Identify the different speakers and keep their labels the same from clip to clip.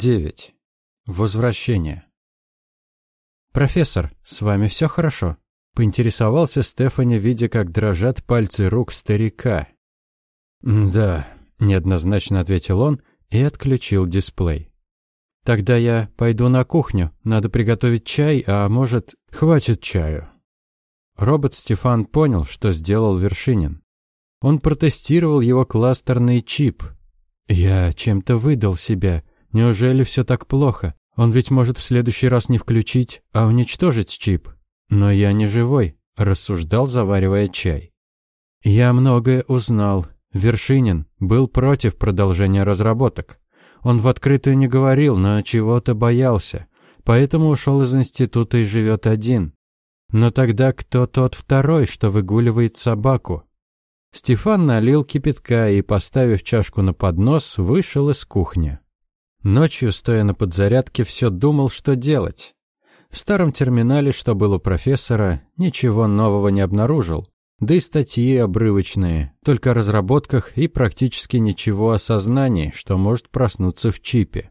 Speaker 1: 9. Возвращение. «Профессор, с вами все хорошо?» — поинтересовался Стефани, видя, как дрожат пальцы рук старика. «Да», — неоднозначно ответил он и отключил дисплей. «Тогда я пойду на кухню. Надо приготовить чай, а может, хватит чаю». Робот Стефан понял, что сделал Вершинин. Он протестировал его кластерный чип. «Я чем-то выдал себя. Неужели все так плохо? Он ведь может в следующий раз не включить, а уничтожить чип. Но я не живой, рассуждал, заваривая чай. Я многое узнал. Вершинин был против продолжения разработок. Он в открытую не говорил, но чего-то боялся. Поэтому ушел из института и живет один. Но тогда кто тот второй, что выгуливает собаку? Стефан налил кипятка и, поставив чашку на поднос, вышел из кухни. Ночью, стоя на подзарядке, все думал, что делать. В старом терминале, что был у профессора, ничего нового не обнаружил. Да и статьи обрывочные, только о разработках и практически ничего о сознании, что может проснуться в чипе.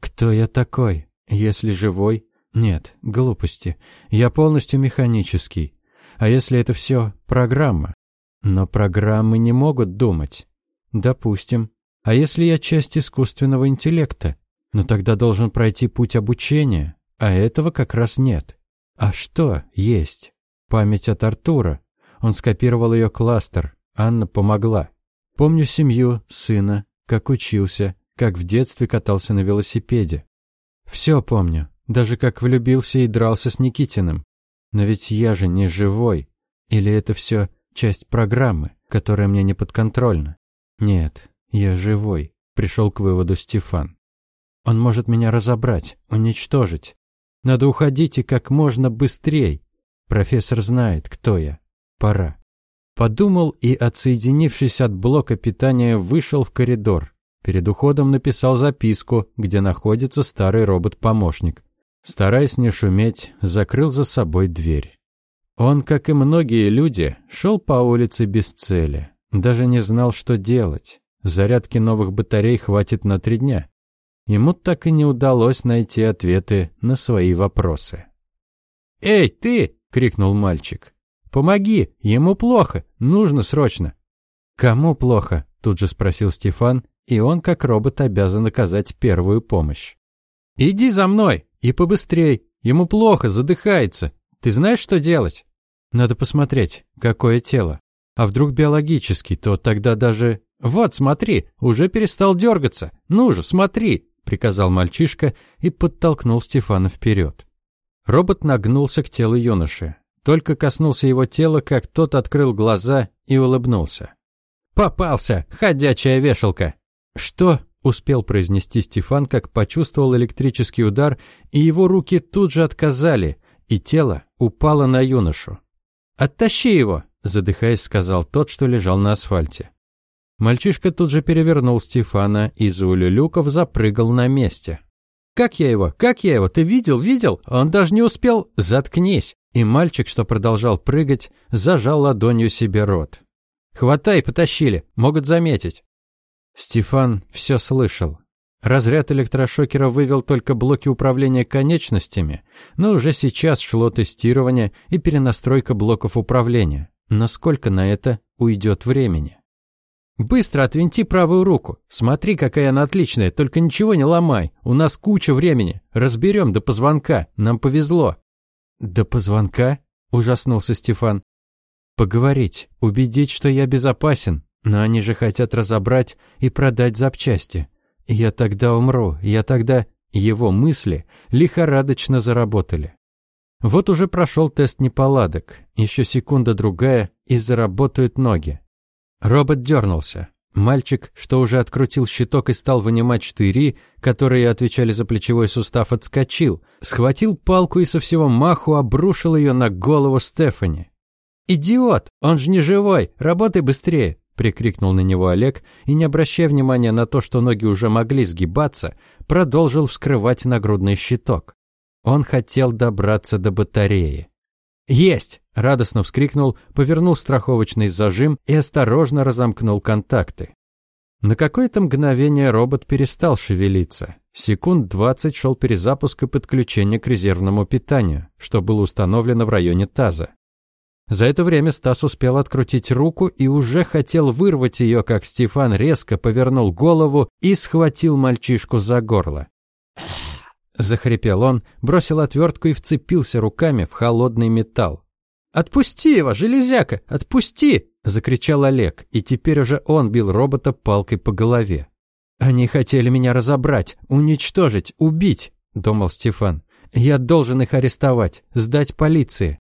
Speaker 1: Кто я такой? Если живой? Нет, глупости. Я полностью механический. А если это все программа? Но программы не могут думать. Допустим, а если я часть искусственного интеллекта? Но тогда должен пройти путь обучения, а этого как раз нет. А что есть? Память от Артура. Он скопировал ее кластер. Анна помогла. Помню семью, сына, как учился, как в детстве катался на велосипеде. Все помню, даже как влюбился и дрался с Никитиным. Но ведь я же не живой. Или это все часть программы, которая мне не подконтрольна? Нет, «Я живой», — пришел к выводу Стефан. «Он может меня разобрать, уничтожить. Надо уходить и как можно быстрее. Профессор знает, кто я. Пора». Подумал и, отсоединившись от блока питания, вышел в коридор. Перед уходом написал записку, где находится старый робот-помощник. Стараясь не шуметь, закрыл за собой дверь. Он, как и многие люди, шел по улице без цели. Даже не знал, что делать. Зарядки новых батарей хватит на три дня. Ему так и не удалось найти ответы на свои вопросы. «Эй, ты!» — крикнул мальчик. «Помоги! Ему плохо! Нужно срочно!» «Кому плохо?» — тут же спросил Стефан, и он, как робот, обязан оказать первую помощь. «Иди за мной! И побыстрей! Ему плохо, задыхается! Ты знаешь, что делать?» «Надо посмотреть, какое тело. А вдруг биологический, то тогда даже «Вот, смотри, уже перестал дергаться. Ну же, смотри!» — приказал мальчишка и подтолкнул Стефана вперед. Робот нагнулся к телу юноши. Только коснулся его тела, как тот открыл глаза и улыбнулся. «Попался! Ходячая вешалка!» «Что?» — успел произнести Стефан, как почувствовал электрический удар, и его руки тут же отказали, и тело упало на юношу. «Оттащи его!» — задыхаясь, сказал тот, что лежал на асфальте. Мальчишка тут же перевернул Стефана и, заулюлюков, запрыгал на месте. «Как я его? Как я его? Ты видел? Видел? Он даже не успел? Заткнись!» И мальчик, что продолжал прыгать, зажал ладонью себе рот. «Хватай, потащили! Могут заметить!» Стефан все слышал. Разряд электрошокера вывел только блоки управления конечностями, но уже сейчас шло тестирование и перенастройка блоков управления. Насколько на это уйдет времени? «Быстро отвинти правую руку. Смотри, какая она отличная, только ничего не ломай. У нас куча времени. Разберем до позвонка. Нам повезло». «До позвонка?» – ужаснулся Стефан. «Поговорить, убедить, что я безопасен. Но они же хотят разобрать и продать запчасти. Я тогда умру, я тогда...» Его мысли лихорадочно заработали. Вот уже прошел тест неполадок. Еще секунда-другая, и заработают ноги. Робот дернулся. Мальчик, что уже открутил щиток и стал вынимать штыри, которые отвечали за плечевой сустав, отскочил, схватил палку и со всего маху обрушил ее на голову Стефани. «Идиот! Он же не живой! Работай быстрее!» — прикрикнул на него Олег и, не обращая внимания на то, что ноги уже могли сгибаться, продолжил вскрывать нагрудный щиток. Он хотел добраться до батареи. «Есть!» – радостно вскрикнул, повернул страховочный зажим и осторожно разомкнул контакты. На какое-то мгновение робот перестал шевелиться. Секунд 20 шел перезапуск и подключение к резервному питанию, что было установлено в районе таза. За это время Стас успел открутить руку и уже хотел вырвать ее, как Стефан резко повернул голову и схватил мальчишку за горло. Захрипел он, бросил отвертку и вцепился руками в холодный металл. «Отпусти его, железяка! Отпусти!» – закричал Олег, и теперь уже он бил робота палкой по голове. «Они хотели меня разобрать, уничтожить, убить», – думал Стефан. «Я должен их арестовать, сдать полиции».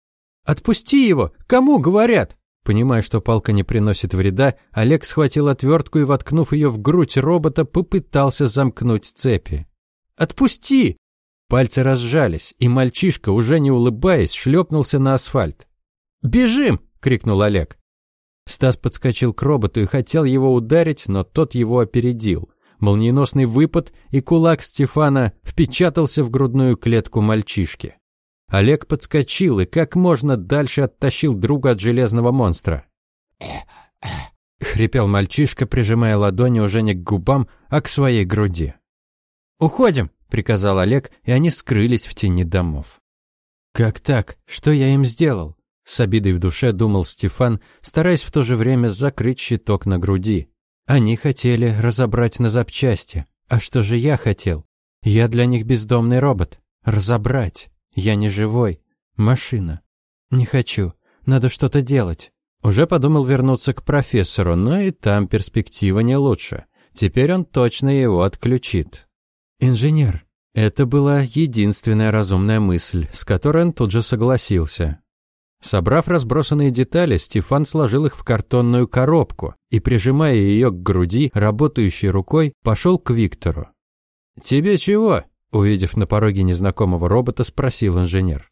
Speaker 1: «Отпусти его! Кому говорят?» Понимая, что палка не приносит вреда, Олег схватил отвертку и, воткнув ее в грудь робота, попытался замкнуть цепи. «Отпусти!» Пальцы разжались, и мальчишка, уже не улыбаясь, шлепнулся на асфальт. «Бежим!» — крикнул Олег. Стас подскочил к роботу и хотел его ударить, но тот его опередил. Молниеносный выпад, и кулак Стефана впечатался в грудную клетку мальчишки. Олег подскочил и как можно дальше оттащил друга от железного монстра. Хрипел мальчишка, прижимая ладони уже не к губам, а к своей груди. «Уходим!» – приказал Олег, и они скрылись в тени домов. «Как так? Что я им сделал?» С обидой в душе думал Стефан, стараясь в то же время закрыть щиток на груди. Они хотели разобрать на запчасти. А что же я хотел? Я для них бездомный робот. Разобрать. Я не живой. Машина. Не хочу. Надо что-то делать. Уже подумал вернуться к профессору, но и там перспектива не лучше. Теперь он точно его отключит. Инженер. Это была единственная разумная мысль, с которой он тут же согласился. Собрав разбросанные детали, Стефан сложил их в картонную коробку и, прижимая ее к груди, работающей рукой, пошел к Виктору. «Тебе чего?» Увидев на пороге незнакомого робота, спросил инженер.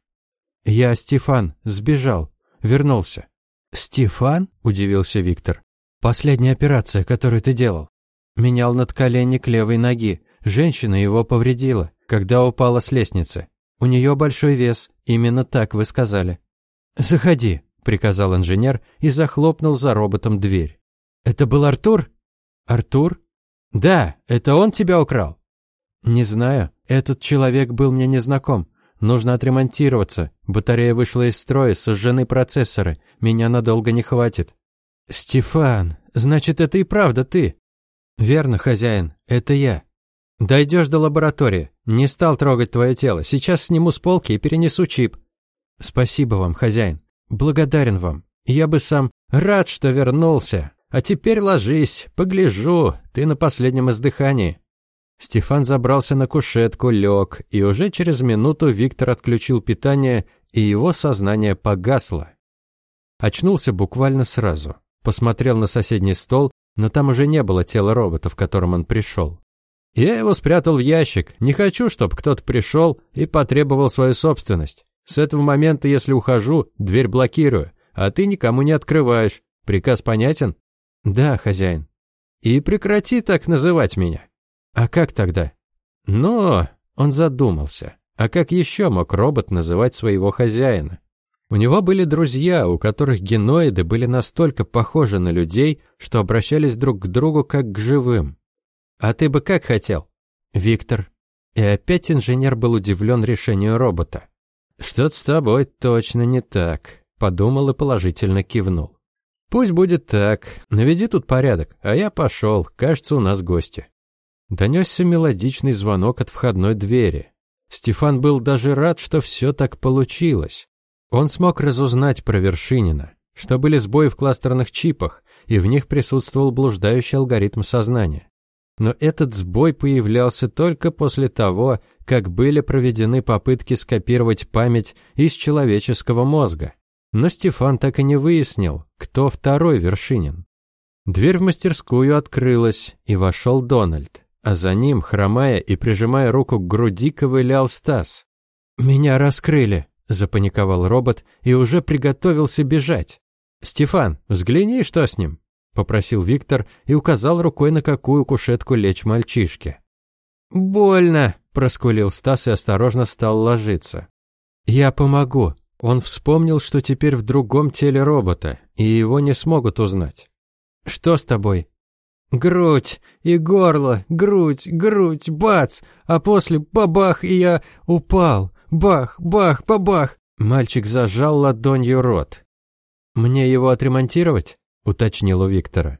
Speaker 1: «Я Стефан, сбежал, вернулся». «Стефан?» – удивился Виктор. «Последняя операция, которую ты делал. Менял надколенник левой ноги. Женщина его повредила, когда упала с лестницы. У нее большой вес, именно так вы сказали». «Заходи», – приказал инженер и захлопнул за роботом дверь. «Это был Артур?» «Артур?» «Да, это он тебя украл?» «Не знаю. Этот человек был мне незнаком. Нужно отремонтироваться. Батарея вышла из строя, сожжены процессоры. Меня надолго не хватит». «Стефан, значит, это и правда ты?» «Верно, хозяин, это я. Дойдешь до лаборатории. Не стал трогать твое тело. Сейчас сниму с полки и перенесу чип». «Спасибо вам, хозяин. Благодарен вам. Я бы сам рад, что вернулся. А теперь ложись, погляжу, ты на последнем издыхании». Стефан забрался на кушетку, лег, и уже через минуту Виктор отключил питание, и его сознание погасло. Очнулся буквально сразу. Посмотрел на соседний стол, но там уже не было тела робота, в котором он пришел. Я его спрятал в ящик. Не хочу, чтобы кто-то пришел и потребовал свою собственность. С этого момента, если ухожу, дверь блокирую, а ты никому не открываешь. Приказ понятен? Да, хозяин. И прекрати так называть меня. А как тогда? Но он задумался. А как еще мог робот называть своего хозяина? У него были друзья, у которых геноиды были настолько похожи на людей, что обращались друг к другу как к живым. А ты бы как хотел? Виктор. И опять инженер был удивлен решению робота. Что-то с тобой точно не так, подумал и положительно кивнул. Пусть будет так. Наведи тут порядок, а я пошел. Кажется, у нас гости. Донесся мелодичный звонок от входной двери. Стефан был даже рад, что все так получилось. Он смог разузнать про Вершинина, что были сбои в кластерных чипах, и в них присутствовал блуждающий алгоритм сознания. Но этот сбой появлялся только после того, как были проведены попытки скопировать память из человеческого мозга. Но Стефан так и не выяснил, кто второй Вершинин. Дверь в мастерскую открылась, и вошел Дональд а за ним, хромая и прижимая руку к груди, ковылял Стас. «Меня раскрыли», – запаниковал робот и уже приготовился бежать. «Стефан, взгляни, что с ним», – попросил Виктор и указал рукой, на какую кушетку лечь мальчишке. «Больно», – проскулил Стас и осторожно стал ложиться. «Я помогу». Он вспомнил, что теперь в другом теле робота, и его не смогут узнать. «Что с тобой?»
Speaker 2: Грудь и горло, грудь, грудь, бац, а после бабах, и я упал. Бах, бах, бабах. Мальчик зажал ладонью рот. «Мне его отремонтировать?» — уточнил у Виктора.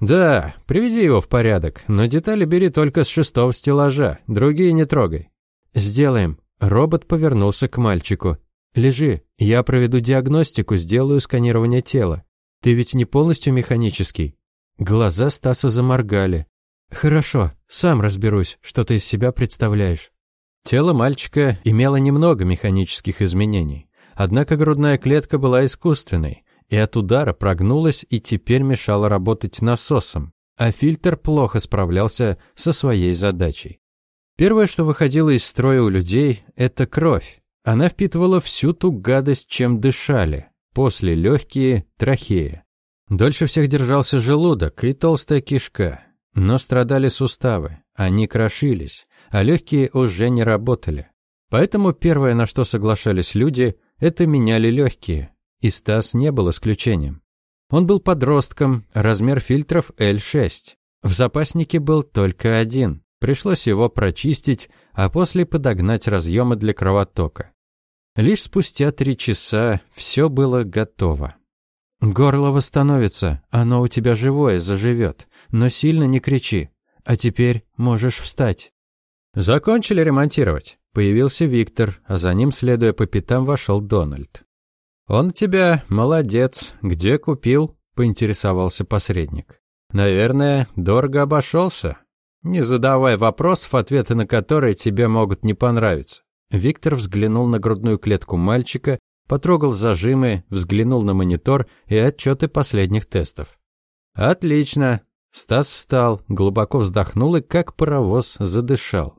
Speaker 1: «Да, приведи его в порядок, но детали бери только с шестого стеллажа, другие не трогай».
Speaker 2: «Сделаем». Робот повернулся к мальчику. «Лежи, я проведу диагностику, сделаю сканирование тела. Ты ведь не полностью механический?» Глаза Стаса заморгали. «Хорошо, сам разберусь, что ты из себя представляешь».
Speaker 1: Тело мальчика имело немного механических изменений. Однако грудная клетка была искусственной, и от удара прогнулась и теперь мешала работать насосом, а фильтр плохо справлялся со своей задачей. Первое, что выходило из строя у людей, это кровь. Она впитывала всю ту гадость, чем дышали. После легкие – трахея. Дольше всех держался желудок и толстая кишка. Но страдали суставы, они крошились, а легкие уже не работали. Поэтому первое, на что соглашались люди, это меняли легкие. И Стас не был исключением. Он был подростком, размер фильтров L6. В запаснике был только один. Пришлось его прочистить, а после подогнать разъемы для кровотока. Лишь спустя три часа все было готово. «Горло восстановится, оно у тебя живое, заживет, но сильно не кричи. А теперь можешь встать». «Закончили ремонтировать?» Появился Виктор, а за ним, следуя по пятам, вошел Дональд. «Он тебя молодец. Где купил?» – поинтересовался посредник. «Наверное, дорого обошелся. Не задавай вопросов, ответы на которые тебе могут не понравиться». Виктор взглянул на грудную клетку мальчика, потрогал зажимы, взглянул на монитор и отчеты последних тестов. «Отлично!» Стас встал, глубоко вздохнул и, как паровоз, задышал.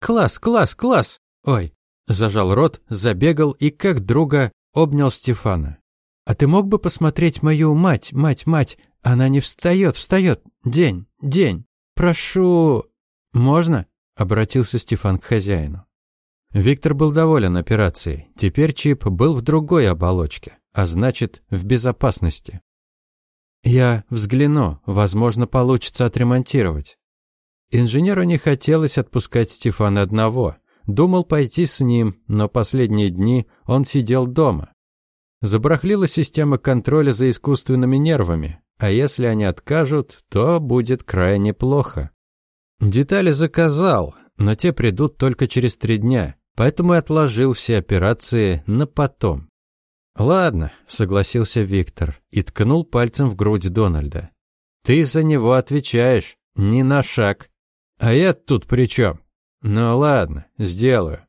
Speaker 2: «Класс, класс, класс!» «Ой!» Зажал рот, забегал и, как друга, обнял Стефана. «А ты мог бы посмотреть мою мать, мать, мать? Она не встает, встает. День, день. Прошу...» «Можно?» — обратился Стефан к хозяину.
Speaker 1: Виктор был доволен операцией. Теперь чип был в другой оболочке, а значит, в безопасности.
Speaker 2: «Я взгляну, возможно, получится отремонтировать».
Speaker 1: Инженеру не хотелось отпускать Стефана одного. Думал пойти с ним, но последние дни он сидел дома. Забрахлила система контроля за искусственными нервами, а если они откажут, то будет крайне плохо. Детали заказал, но те придут только через три дня, поэтому и отложил все операции на потом. «Ладно», — согласился Виктор и ткнул пальцем в грудь Дональда. «Ты за него отвечаешь, ни на шаг. А я тут при чем? Ну ладно, сделаю».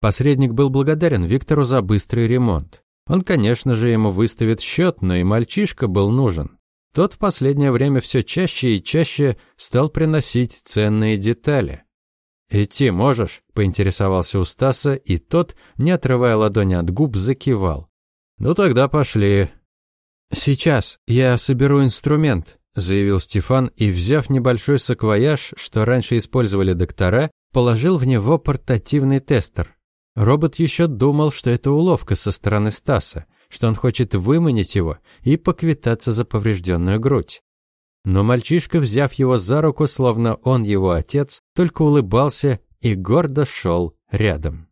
Speaker 1: Посредник был благодарен Виктору за быстрый ремонт. Он, конечно же, ему выставит счет, но и мальчишка был нужен. Тот в последнее время все чаще и чаще стал приносить ценные детали. «Идти можешь?» – поинтересовался у Стаса, и тот, не отрывая ладони от губ, закивал. «Ну тогда пошли».
Speaker 2: «Сейчас я соберу инструмент», – заявил Стефан и, взяв небольшой саквояж, что раньше использовали доктора, положил в него портативный тестер. Робот еще думал, что это уловка со стороны Стаса, что он хочет выманить его и поквитаться за поврежденную грудь. Но мальчишка, взяв его за руку, словно он его отец, только улыбался и гордо шел рядом.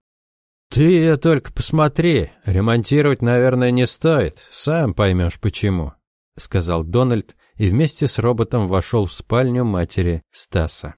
Speaker 1: «Ты только посмотри, ремонтировать, наверное, не стоит, сам поймешь почему», сказал Дональд и вместе с роботом вошел в спальню матери Стаса.